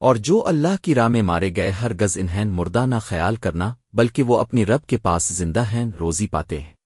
اور جو اللہ کی راہ میں مارے گئے ہر گز انہین مردہ نہ خیال کرنا، بلکہ وہ اپنی رب کے پاس زندہ ہیں، روزی پاتے ہیں۔